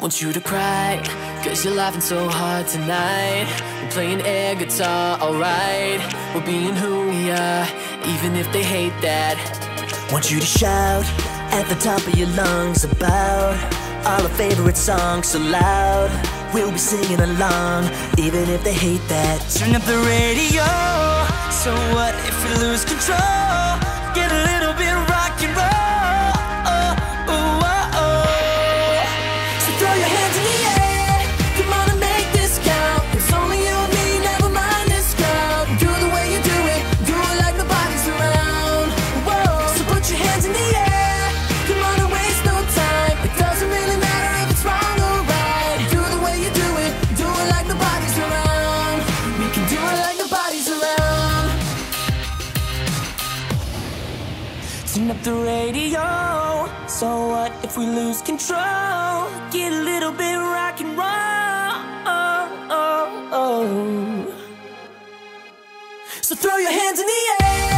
want you to cry, cause you're laughing so hard tonight. We're playing air guitar, alright. We're being who we are, even if they hate that. Want you to shout at the top of your lungs about all our favorite songs so loud. We'll be singing along, even if they hate that. Turn up the radio. So what if we lose control? Get a little Turn up the radio. So what if we lose control? Get a little bit rock and roll. So throw your hands in the air.